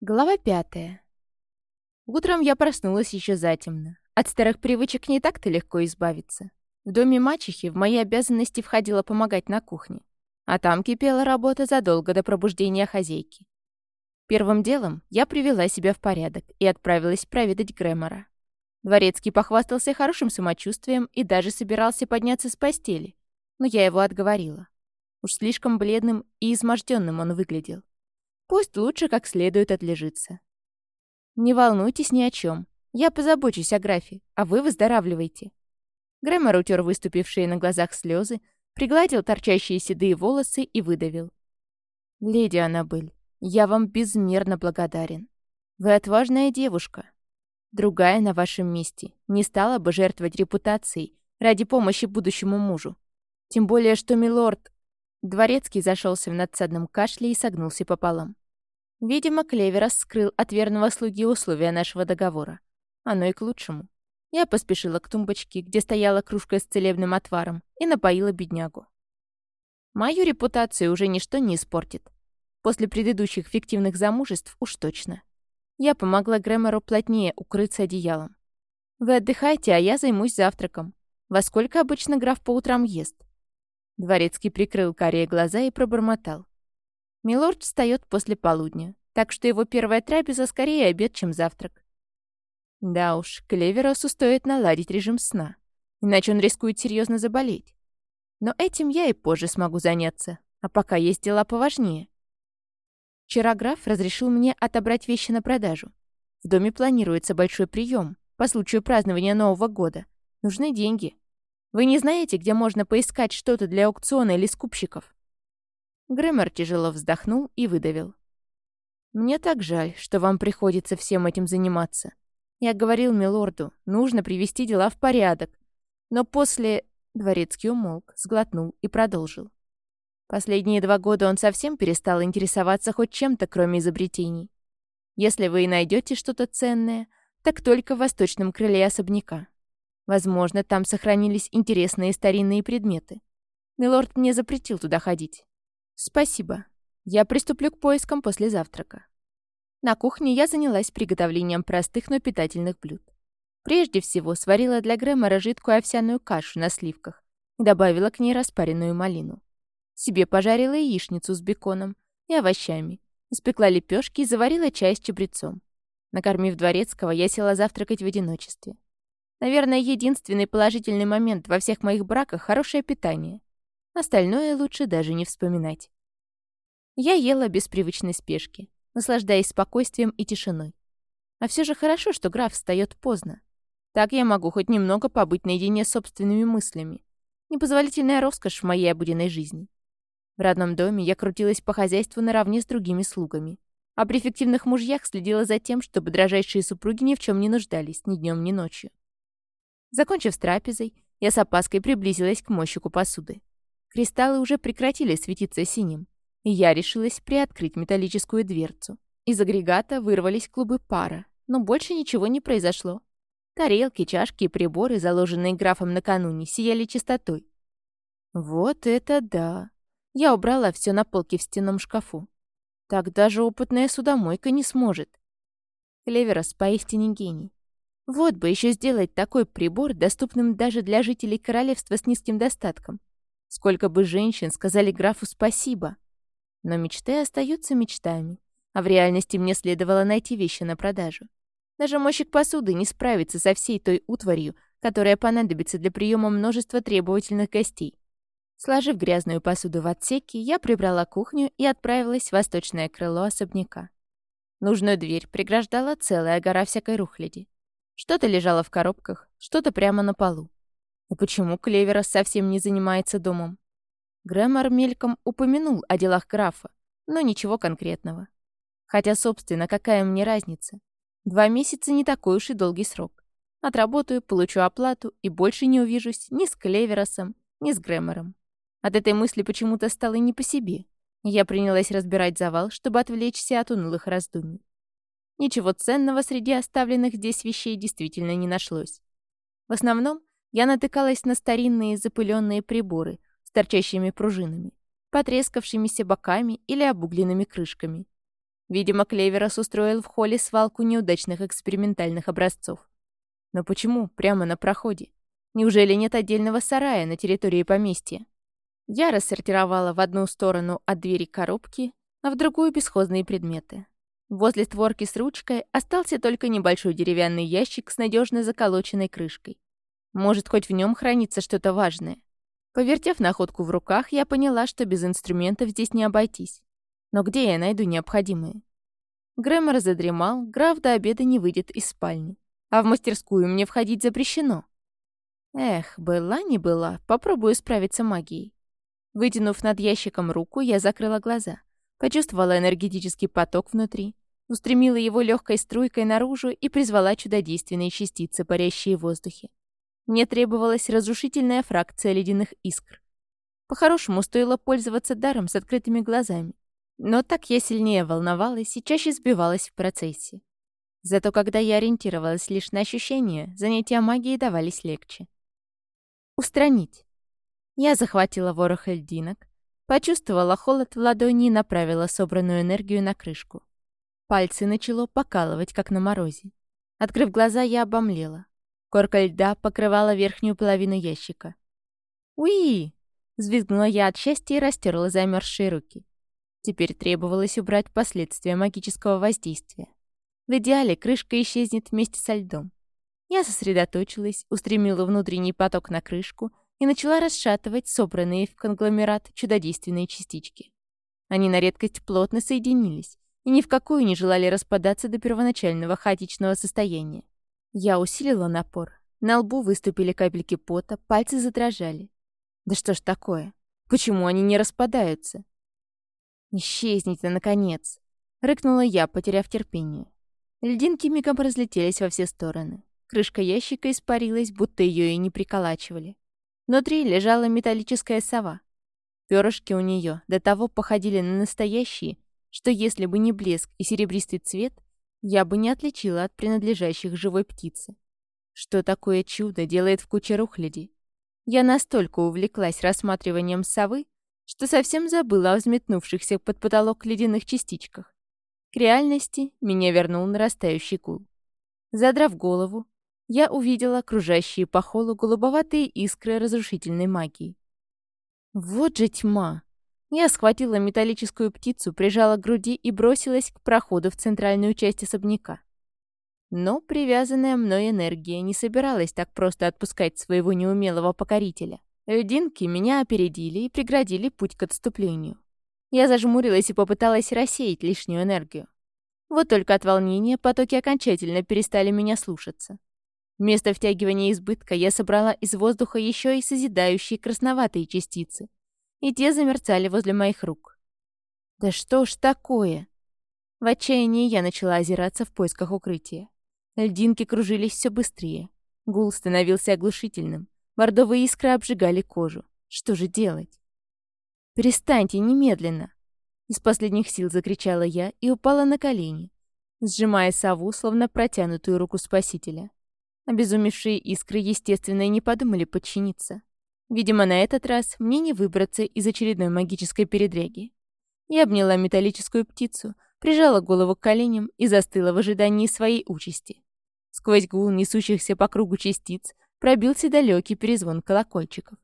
Глава пятая. Утром я проснулась еще затемно. От старых привычек не так-то легко избавиться. В доме мачехи в мои обязанности входило помогать на кухне. А там кипела работа задолго до пробуждения хозяйки. Первым делом я привела себя в порядок и отправилась проведать Грэмора. Дворецкий похвастался хорошим самочувствием и даже собирался подняться с постели, но я его отговорила. Уж слишком бледным и изможденным он выглядел. Пусть лучше как следует отлежится. Не волнуйтесь ни о чем. Я позабочусь о графе, а вы выздоравливайте. Грэмор утер выступившие на глазах слезы, пригладил торчащие седые волосы и выдавил. «Леди Аннабель, я вам безмерно благодарен. Вы отважная девушка. Другая на вашем месте не стала бы жертвовать репутацией ради помощи будущему мужу. Тем более, что милорд Дворецкий зашелся в надсадном кашле и согнулся пополам. Видимо, Клеверас скрыл от верного слуги условия нашего договора. Оно и к лучшему. Я поспешила к тумбочке, где стояла кружка с целебным отваром, и напоила беднягу. Мою репутацию уже ничто не испортит. После предыдущих фиктивных замужеств уж точно. Я помогла Грэмору плотнее укрыться одеялом. Вы отдыхайте, а я займусь завтраком. Во сколько обычно граф по утрам ест? Дворецкий прикрыл карие глаза и пробормотал. Милорд встает после полудня, так что его первая трапеза скорее обед, чем завтрак. Да уж, Клеверосу стоит наладить режим сна, иначе он рискует серьезно заболеть. Но этим я и позже смогу заняться, а пока есть дела поважнее. Вчера граф разрешил мне отобрать вещи на продажу. В доме планируется большой прием по случаю празднования Нового года. Нужны деньги. Вы не знаете, где можно поискать что-то для аукциона или скупщиков?» Грэмор тяжело вздохнул и выдавил. «Мне так жаль, что вам приходится всем этим заниматься. Я говорил милорду, нужно привести дела в порядок. Но после...» Дворецкий умолк, сглотнул и продолжил. Последние два года он совсем перестал интересоваться хоть чем-то, кроме изобретений. Если вы и найдете что-то ценное, так только в восточном крыле особняка. Возможно, там сохранились интересные старинные предметы. Милорд мне запретил туда ходить. Спасибо. Я приступлю к поискам после завтрака. На кухне я занялась приготовлением простых, но питательных блюд. Прежде всего, сварила для Грэмора жидкую овсяную кашу на сливках и добавила к ней распаренную малину. Себе пожарила яичницу с беконом и овощами, испекла лепешки и заварила чай с чабрецом. Накормив дворецкого, я села завтракать в одиночестве. Наверное, единственный положительный момент во всех моих браках — хорошее питание. Остальное лучше даже не вспоминать. Я ела без привычной спешки, наслаждаясь спокойствием и тишиной. А все же хорошо, что граф встает поздно. Так я могу хоть немного побыть наедине с собственными мыслями. Непозволительная роскошь в моей обыденной жизни. В родном доме я крутилась по хозяйству наравне с другими слугами. А при фиктивных мужьях следила за тем, чтобы дрожайшие супруги ни в чем не нуждались ни днем, ни ночью. Закончив с трапезой, я с опаской приблизилась к мойщику посуды. Кристаллы уже прекратили светиться синим, и я решилась приоткрыть металлическую дверцу. Из агрегата вырвались клубы пара, но больше ничего не произошло. Тарелки, чашки и приборы, заложенные графом накануне, сияли чистотой. Вот это да! Я убрала все на полке в стенном шкафу. Так даже опытная судомойка не сможет. Клеверос поистине гений. Вот бы еще сделать такой прибор, доступным даже для жителей королевства с низким достатком. Сколько бы женщин сказали графу спасибо. Но мечты остаются мечтами, а в реальности мне следовало найти вещи на продажу. Даже мойщик посуды не справится со всей той утварью, которая понадобится для приема множества требовательных гостей. Сложив грязную посуду в отсеке, я прибрала кухню и отправилась в восточное крыло особняка. Нужную дверь преграждала целая гора всякой рухляди. Что-то лежало в коробках, что-то прямо на полу. И почему Клеверос совсем не занимается домом? Грэмор мельком упомянул о делах графа, но ничего конкретного. Хотя, собственно, какая мне разница? Два месяца не такой уж и долгий срок. Отработаю, получу оплату и больше не увижусь ни с Клеверосом, ни с Грэмором. От этой мысли почему-то стало не по себе. Я принялась разбирать завал, чтобы отвлечься от унылых раздумий. Ничего ценного среди оставленных здесь вещей действительно не нашлось. В основном я натыкалась на старинные запыленные приборы с торчащими пружинами, потрескавшимися боками или обугленными крышками. Видимо, Клеверос устроил в холле свалку неудачных экспериментальных образцов. Но почему прямо на проходе? Неужели нет отдельного сарая на территории поместья? Я рассортировала в одну сторону от двери коробки, а в другую бесхозные предметы. Возле створки с ручкой остался только небольшой деревянный ящик с надежно заколоченной крышкой. Может, хоть в нем хранится что-то важное. Повертев находку в руках, я поняла, что без инструментов здесь не обойтись. Но где я найду необходимые? Грэмор задремал, граф до обеда не выйдет из спальни. А в мастерскую мне входить запрещено. Эх, была не была, попробую справиться магией. Вытянув над ящиком руку, я закрыла глаза. Почувствовала энергетический поток внутри, устремила его легкой струйкой наружу и призвала чудодейственные частицы, парящие в воздухе. Мне требовалась разрушительная фракция ледяных искр. По-хорошему, стоило пользоваться даром с открытыми глазами. Но так я сильнее волновалась и чаще сбивалась в процессе. Зато когда я ориентировалась лишь на ощущения, занятия магией давались легче. Устранить. Я захватила ворох льдинок, почувствовала холод в ладони и направила собранную энергию на крышку. Пальцы начало покалывать, как на морозе. Открыв глаза, я обомлела. Корка льда покрывала верхнюю половину ящика. «Уи!» — взвизгнула я от счастья и растерла замерзшие руки. Теперь требовалось убрать последствия магического воздействия. В идеале крышка исчезнет вместе со льдом. Я сосредоточилась, устремила внутренний поток на крышку и начала расшатывать собранные в конгломерат чудодейственные частички. Они на редкость плотно соединились и ни в какую не желали распадаться до первоначального хаотичного состояния. Я усилила напор. На лбу выступили капельки пота, пальцы задрожали. Да что ж такое? Почему они не распадаются? «Исчезните, наконец!» — рыкнула я, потеряв терпение. Льдинки мигом разлетелись во все стороны. Крышка ящика испарилась, будто ее и не приколачивали. Внутри лежала металлическая сова. Перышки у нее до того походили на настоящие, что если бы не блеск и серебристый цвет, я бы не отличила от принадлежащих живой птицы. Что такое чудо делает в куче рухляди? Я настолько увлеклась рассматриванием совы, что совсем забыла о взметнувшихся под потолок ледяных частичках. К реальности меня вернул нарастающий гул. Задрав голову, я увидела окружающие по холу голубоватые искры разрушительной магии. Вот же тьма! Я схватила металлическую птицу, прижала к груди и бросилась к проходу в центральную часть особняка. Но привязанная мной энергия не собиралась так просто отпускать своего неумелого покорителя. Льдинки меня опередили и преградили путь к отступлению. Я зажмурилась и попыталась рассеять лишнюю энергию. Вот только от волнения потоки окончательно перестали меня слушаться. Вместо втягивания избытка я собрала из воздуха еще и созидающие красноватые частицы, и те замерцали возле моих рук. Да что ж такое? В отчаянии я начала озираться в поисках укрытия. Льдинки кружились все быстрее. Гул становился оглушительным. Бордовые искры обжигали кожу. Что же делать? «Перестаньте немедленно!» Из последних сил закричала я и упала на колени, сжимая сову, словно протянутую руку спасителя. Обезумевшие искры, естественно, и не подумали подчиниться. Видимо, на этот раз мне не выбраться из очередной магической передряги. Я обняла металлическую птицу, прижала голову к коленям и застыла в ожидании своей участи. Сквозь гул несущихся по кругу частиц пробился далекий перезвон колокольчиков.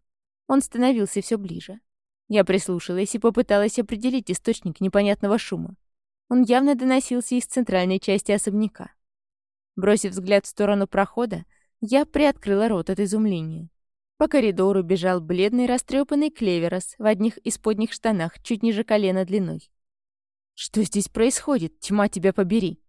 Он становился все ближе. Я прислушалась и попыталась определить источник непонятного шума. Он явно доносился из центральной части особняка. Бросив взгляд в сторону прохода, я приоткрыла рот от изумления. По коридору бежал бледный растрепанный клеверос в одних исподних штанах чуть ниже колена длиной. «Что здесь происходит? Тьма тебя побери!»